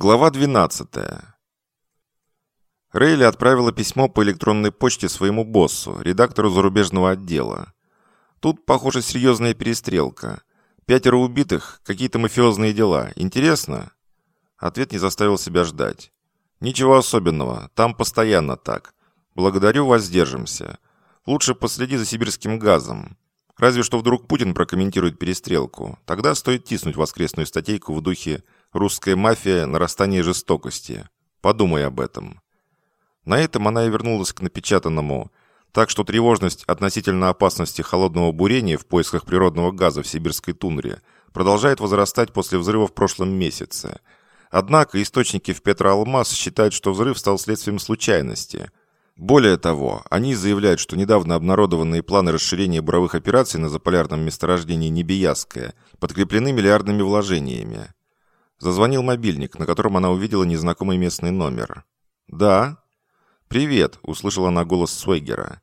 Глава 12. Рейли отправила письмо по электронной почте своему боссу, редактору зарубежного отдела. Тут, похоже, серьезная перестрелка. Пятеро убитых, какие-то мафиозные дела. Интересно? Ответ не заставил себя ждать. Ничего особенного, там постоянно так. Благодарю, воздержимся. Лучше последи за сибирским газом. Разве что вдруг Путин прокомментирует перестрелку. Тогда стоит тиснуть воскресную статейку в духе Русская мафия – нарастание жестокости. Подумай об этом. На этом она и вернулась к напечатанному, так что тревожность относительно опасности холодного бурения в поисках природного газа в сибирской тундре продолжает возрастать после взрыва в прошлом месяце. Однако источники в Петроалмаз считают, что взрыв стал следствием случайности. Более того, они заявляют, что недавно обнародованные планы расширения буровых операций на заполярном месторождении Небияское подкреплены миллиардными вложениями. Зазвонил мобильник, на котором она увидела незнакомый местный номер. «Да?» «Привет», — услышала она голос Свейгера.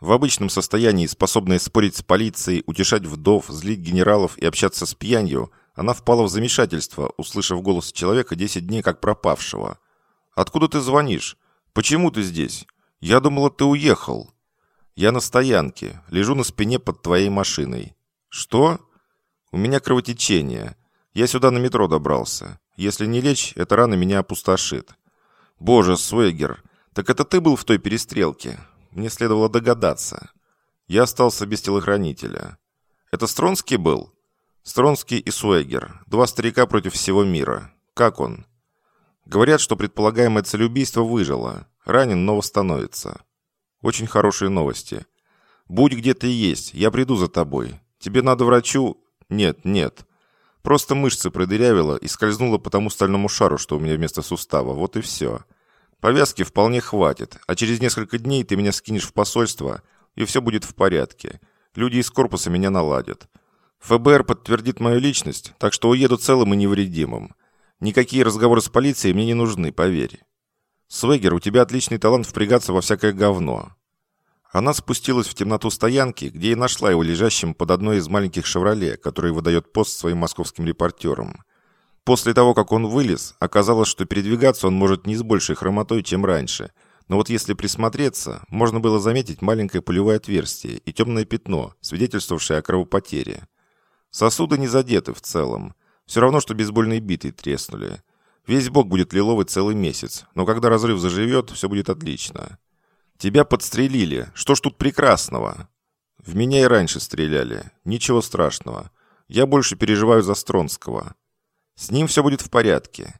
В обычном состоянии, способная спорить с полицией, утешать вдов, злить генералов и общаться с пьянью, она впала в замешательство, услышав голос человека 10 дней как пропавшего. «Откуда ты звонишь? Почему ты здесь? Я думала, ты уехал». «Я на стоянке. Лежу на спине под твоей машиной». «Что?» «У меня кровотечение. Я сюда на метро добрался. Если не лечь, эта рана меня опустошит. Боже, Суэгер, так это ты был в той перестрелке? Мне следовало догадаться. Я остался без телохранителя. Это Стронский был? Стронский и Суэгер. Два старика против всего мира. Как он? Говорят, что предполагаемое целеубийство выжило. Ранен, но восстановится. Очень хорошие новости. Будь где ты есть, я приду за тобой. Тебе надо врачу... Нет, нет. Просто мышцы продырявило и скользнуло по тому стальному шару, что у меня вместо сустава. Вот и все. Повязки вполне хватит, а через несколько дней ты меня скинешь в посольство, и все будет в порядке. Люди из корпуса меня наладят. ФБР подтвердит мою личность, так что уеду целым и невредимым. Никакие разговоры с полицией мне не нужны, поверь. Свегер, у тебя отличный талант впрягаться во всякое говно. Она спустилась в темноту стоянки, где и нашла его лежащим под одной из маленьких «Шевроле», который выдает пост своим московским репортерам. После того, как он вылез, оказалось, что передвигаться он может не с большей хромотой, чем раньше. Но вот если присмотреться, можно было заметить маленькое пулевое отверстие и темное пятно, свидетельствовавшее о кровопотере. Сосуды не задеты в целом. Все равно, что бейсбольные биты треснули. Весь бок будет лиловый целый месяц, но когда разрыв заживет, все будет отлично. Тебя подстрелили. Что ж тут прекрасного? В меня и раньше стреляли. Ничего страшного. Я больше переживаю за Стронского. С ним все будет в порядке.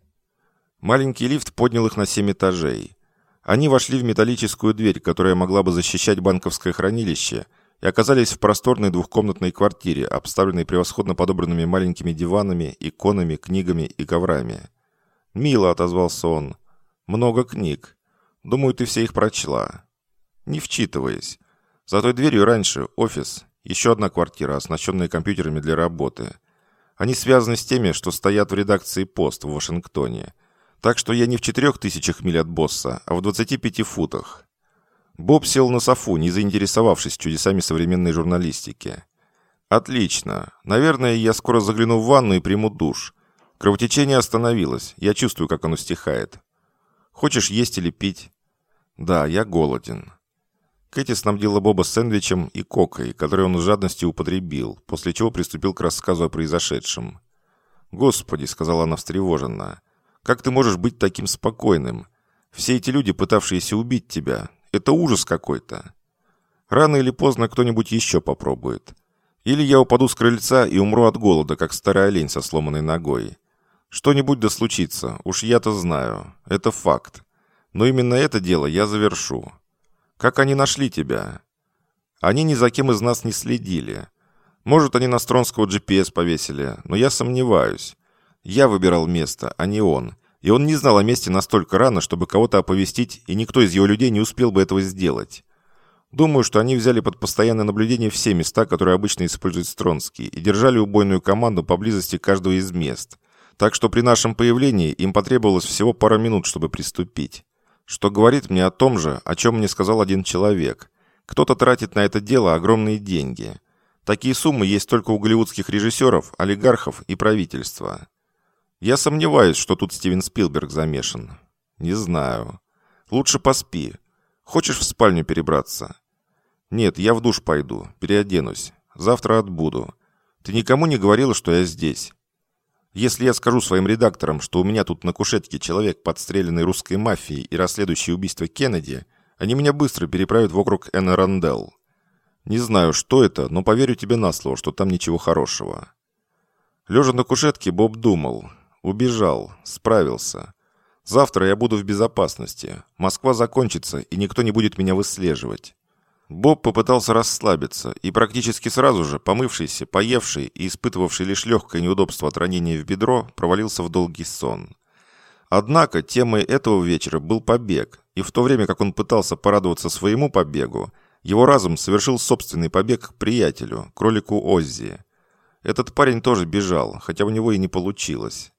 Маленький лифт поднял их на семь этажей. Они вошли в металлическую дверь, которая могла бы защищать банковское хранилище, и оказались в просторной двухкомнатной квартире, обставленной превосходно подобранными маленькими диванами, иконами, книгами и коврами. «Мило», — отозвался он. «Много книг. Думаю, ты все их прочла. Не вчитываясь. За той дверью раньше офис, еще одна квартира, оснащенная компьютерами для работы. Они связаны с теми, что стоят в редакции «Пост» в Вашингтоне. Так что я не в четырех тысячах миль от босса, а в 25 футах. Боб сел на софу, не заинтересовавшись чудесами современной журналистики. «Отлично. Наверное, я скоро загляну в ванну и приму душ. Кровотечение остановилось. Я чувствую, как оно стихает. Хочешь есть или пить?» «Да, я голоден». Кэти снабдила Боба сэндвичем и кокой, который он с жадностью употребил, после чего приступил к рассказу о произошедшем. «Господи», — сказала она встревоженно, — «как ты можешь быть таким спокойным? Все эти люди, пытавшиеся убить тебя, это ужас какой-то. Рано или поздно кто-нибудь еще попробует. Или я упаду с крыльца и умру от голода, как старый олень со сломанной ногой. Что-нибудь да случится, уж я-то знаю, это факт. Но именно это дело я завершу. Как они нашли тебя? Они ни за кем из нас не следили. Может, они на Стронского GPS повесили, но я сомневаюсь. Я выбирал место, а не он. И он не знал о месте настолько рано, чтобы кого-то оповестить, и никто из его людей не успел бы этого сделать. Думаю, что они взяли под постоянное наблюдение все места, которые обычно использует Стронский, и держали убойную команду поблизости каждого из мест. Так что при нашем появлении им потребовалось всего пара минут, чтобы приступить что говорит мне о том же, о чем мне сказал один человек. Кто-то тратит на это дело огромные деньги. Такие суммы есть только у голливудских режиссеров, олигархов и правительства. Я сомневаюсь, что тут Стивен Спилберг замешан. Не знаю. Лучше поспи. Хочешь в спальню перебраться? Нет, я в душ пойду, переоденусь. Завтра отбуду. Ты никому не говорила, что я здесь? Если я скажу своим редакторам, что у меня тут на кушетке человек, подстреленный русской мафией и расследующий убийство Кеннеди, они меня быстро переправят в округ Энн Не знаю, что это, но поверю тебе на слово, что там ничего хорошего. Лежа на кушетке, Боб думал. Убежал, справился. Завтра я буду в безопасности. Москва закончится, и никто не будет меня выслеживать. Боб попытался расслабиться, и практически сразу же, помывшийся, поевший и испытывавший лишь легкое неудобство от ранения в бедро, провалился в долгий сон. Однако темой этого вечера был побег, и в то время как он пытался порадоваться своему побегу, его разум совершил собственный побег к приятелю, кролику Оззи. Этот парень тоже бежал, хотя у него и не получилось.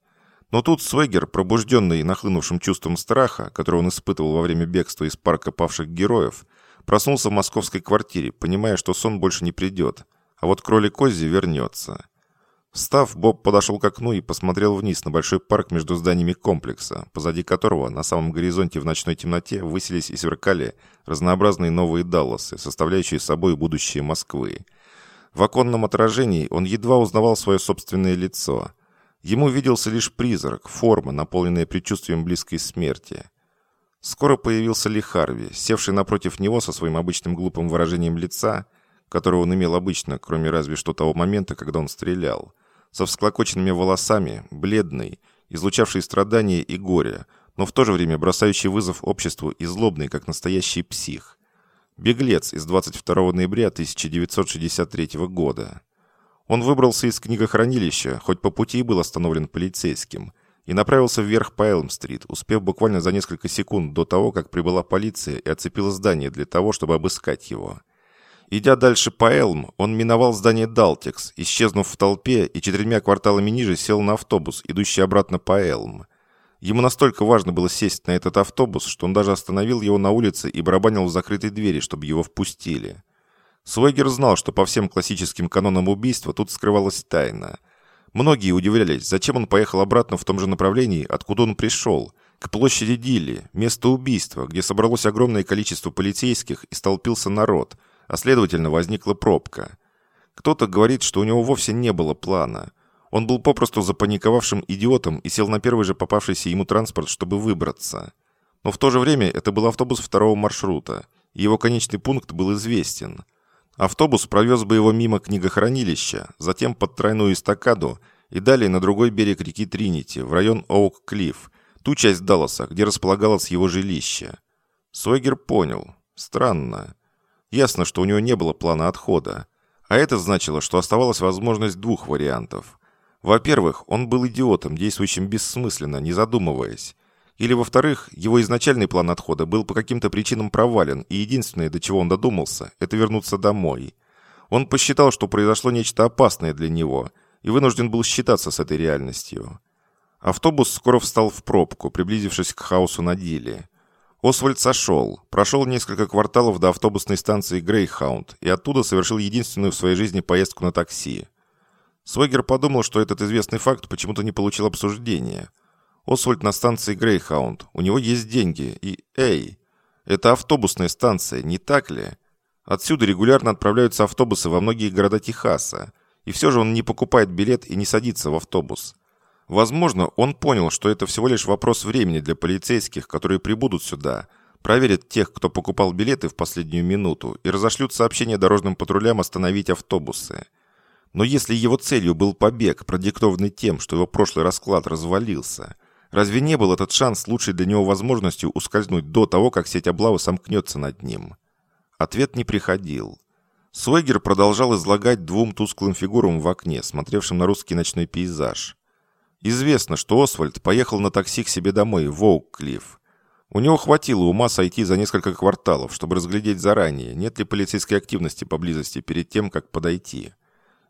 Но тут Свегер, пробужденный нахлынувшим чувством страха, которое он испытывал во время бегства из парка павших героев, Проснулся в московской квартире, понимая, что сон больше не придет. А вот кролик Оззи вернется. Встав, Боб подошел к окну и посмотрел вниз на большой парк между зданиями комплекса, позади которого на самом горизонте в ночной темноте высились и сверкали разнообразные новые Далласы, составляющие собой будущее Москвы. В оконном отражении он едва узнавал свое собственное лицо. Ему виделся лишь призрак, форма, наполненная предчувствием близкой смерти. Скоро появился Ли Харви, севший напротив него со своим обычным глупым выражением лица, которое он имел обычно, кроме разве что того момента, когда он стрелял, со всклокоченными волосами, бледный, излучавший страдания и горе, но в то же время бросающий вызов обществу и злобный, как настоящий псих. Беглец из 22 ноября 1963 года. Он выбрался из книгохранилища, хоть по пути и был остановлен полицейским – и направился вверх по Элм-стрит, успев буквально за несколько секунд до того, как прибыла полиция и оцепила здание для того, чтобы обыскать его. Идя дальше по Элм, он миновал здание Далтекс, исчезнув в толпе и четырьмя кварталами ниже сел на автобус, идущий обратно по Элм. Ему настолько важно было сесть на этот автобус, что он даже остановил его на улице и барабанил в закрытой двери, чтобы его впустили. Свойгер знал, что по всем классическим канонам убийства тут скрывалась тайна – Многие удивлялись, зачем он поехал обратно в том же направлении, откуда он пришел, к площади Дилли, место убийства, где собралось огромное количество полицейских и столпился народ, а следовательно возникла пробка. Кто-то говорит, что у него вовсе не было плана. Он был попросту запаниковавшим идиотом и сел на первый же попавшийся ему транспорт, чтобы выбраться. Но в то же время это был автобус второго маршрута, и его конечный пункт был известен – Автобус провез бы его мимо книгохранилища, затем под тройную эстакаду и далее на другой берег реки Тринити, в район Оук-Клифф, ту часть Далласа, где располагалось его жилище. Сойгер понял. Странно. Ясно, что у него не было плана отхода. А это значило, что оставалась возможность двух вариантов. Во-первых, он был идиотом, действующим бессмысленно, не задумываясь. Или, во-вторых, его изначальный план отхода был по каким-то причинам провален, и единственное, до чего он додумался, это вернуться домой. Он посчитал, что произошло нечто опасное для него, и вынужден был считаться с этой реальностью. Автобус скоро встал в пробку, приблизившись к хаосу на Диле. Освальд сошел, прошел несколько кварталов до автобусной станции Грейхаунд и оттуда совершил единственную в своей жизни поездку на такси. Свегер подумал, что этот известный факт почему-то не получил обсуждения – Освальд на станции Грейхаунд. У него есть деньги. И, эй, это автобусная станция, не так ли? Отсюда регулярно отправляются автобусы во многие города Техаса. И все же он не покупает билет и не садится в автобус. Возможно, он понял, что это всего лишь вопрос времени для полицейских, которые прибудут сюда, проверят тех, кто покупал билеты в последнюю минуту, и разошлют сообщение дорожным патрулям остановить автобусы. Но если его целью был побег, продиктованный тем, что его прошлый расклад развалился – Разве не был этот шанс лучшей для него возможностью ускользнуть до того, как сеть облавы сомкнется над ним? Ответ не приходил. Свегер продолжал излагать двум тусклым фигурам в окне, смотревшим на русский ночной пейзаж. Известно, что Освальд поехал на такси к себе домой в Оук-Клифф. У него хватило ума сойти за несколько кварталов, чтобы разглядеть заранее, нет ли полицейской активности поблизости перед тем, как подойти.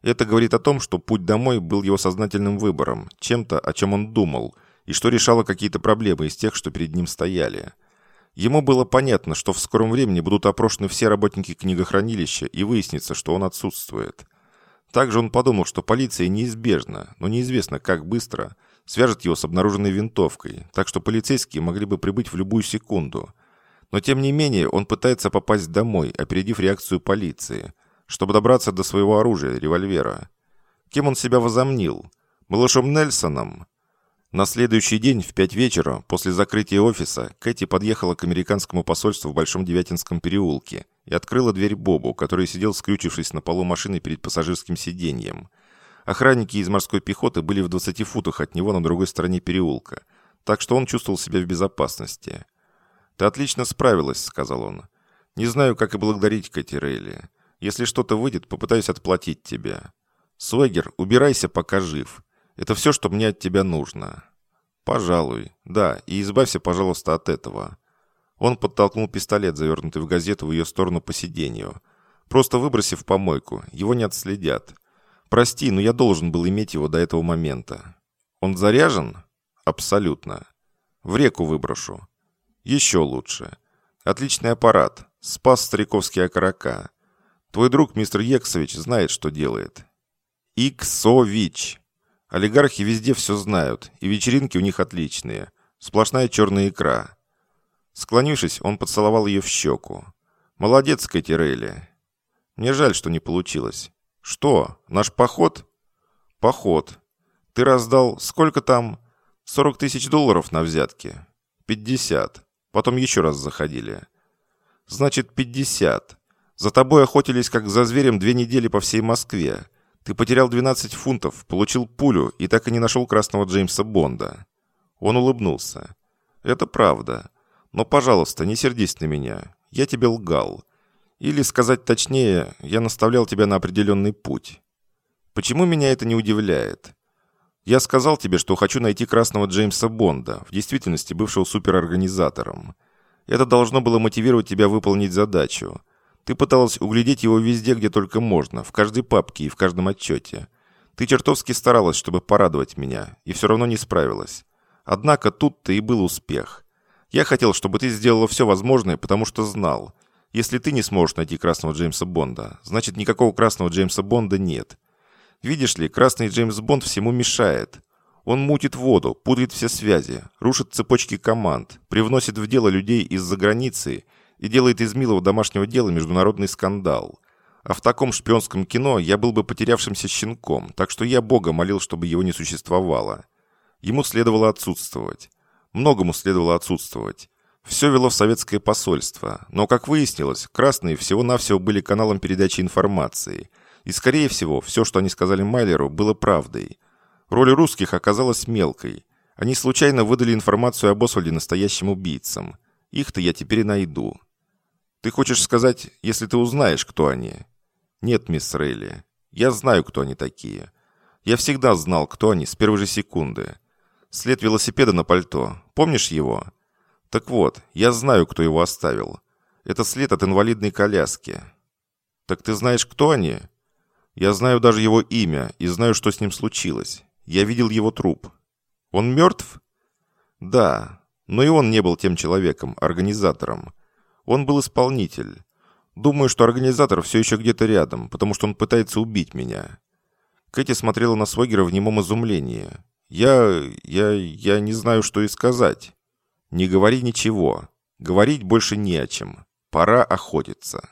Это говорит о том, что путь домой был его сознательным выбором, чем-то, о чем он думал – и что решало какие-то проблемы из тех, что перед ним стояли. Ему было понятно, что в скором времени будут опрошены все работники книгохранилища и выяснится, что он отсутствует. Также он подумал, что полиция неизбежна, но неизвестно, как быстро, свяжет его с обнаруженной винтовкой, так что полицейские могли бы прибыть в любую секунду. Но тем не менее он пытается попасть домой, опередив реакцию полиции, чтобы добраться до своего оружия, револьвера. Кем он себя возомнил? Малышом Нельсоном? На следующий день в пять вечера, после закрытия офиса, Кэти подъехала к американскому посольству в Большом Девятинском переулке и открыла дверь Бобу, который сидел скрючившись на полу машины перед пассажирским сиденьем. Охранники из морской пехоты были в 20 футах от него на другой стороне переулка, так что он чувствовал себя в безопасности. «Ты отлично справилась», — сказал он. «Не знаю, как и благодарить Кэти Рейли. Если что-то выйдет, попытаюсь отплатить тебе. Свегер, убирайся, пока жив. Это все, что мне от тебя нужно». «Пожалуй. Да, и избавься, пожалуйста, от этого». Он подтолкнул пистолет, завернутый в газету, в ее сторону по сиденью. «Просто выбросив помойку. Его не отследят. Прости, но я должен был иметь его до этого момента. Он заряжен? Абсолютно. В реку выброшу. Еще лучше. Отличный аппарат. Спас стариковские окорока. Твой друг, мистер Ексович, знает, что делает. Иксович. Олигархи везде все знают, и вечеринки у них отличные. Сплошная черная икра. Склонившись, он поцеловал ее в щеку. «Молодец, Кэти Рейли. Мне жаль, что не получилось. Что, наш поход?» «Поход. Ты раздал... Сколько там? 40 тысяч долларов на взятки?» «50. Потом еще раз заходили». «Значит, 50. За тобой охотились, как за зверем, две недели по всей Москве. Ты потерял 12 фунтов, получил пулю и так и не нашел красного Джеймса Бонда». Он улыбнулся. «Это правда. Но, пожалуйста, не сердись на меня. Я тебе лгал. Или, сказать точнее, я наставлял тебя на определенный путь. Почему меня это не удивляет? Я сказал тебе, что хочу найти красного Джеймса Бонда, в действительности бывшего суперорганизатором. Это должно было мотивировать тебя выполнить задачу. Ты пыталась углядеть его везде, где только можно, в каждой папке и в каждом отчете. Ты чертовски старалась, чтобы порадовать меня, и все равно не справилась. Однако тут-то и был успех. Я хотел, чтобы ты сделала все возможное, потому что знал. Если ты не сможешь найти красного Джеймса Бонда, значит никакого красного Джеймса Бонда нет. Видишь ли, красный Джеймс Бонд всему мешает. Он мутит воду, путает все связи, рушит цепочки команд, привносит в дело людей из-за границы – и делает из милого домашнего дела международный скандал. А в таком шпионском кино я был бы потерявшимся щенком, так что я Бога молил, чтобы его не существовало. Ему следовало отсутствовать. Многому следовало отсутствовать. Все вело в советское посольство, но, как выяснилось, красные всего-навсего были каналом передачи информации. И, скорее всего, все, что они сказали Майлеру, было правдой. Роль русских оказалась мелкой. Они случайно выдали информацию об Освальде настоящим убийцам. Их-то я теперь найду. Ты хочешь сказать, если ты узнаешь, кто они? Нет, мисс Рейли. Я знаю, кто они такие. Я всегда знал, кто они с первой же секунды. След велосипеда на пальто. Помнишь его? Так вот, я знаю, кто его оставил. Это след от инвалидной коляски. Так ты знаешь, кто они? Я знаю даже его имя и знаю, что с ним случилось. Я видел его труп. Он мертв? Да, но и он не был тем человеком, организатором. Он был исполнитель. Думаю, что организатор все еще где-то рядом, потому что он пытается убить меня». Кэти смотрела на Свогера в немом изумлении. «Я... я... я не знаю, что и сказать». «Не говори ничего. Говорить больше не о чем. Пора охотиться».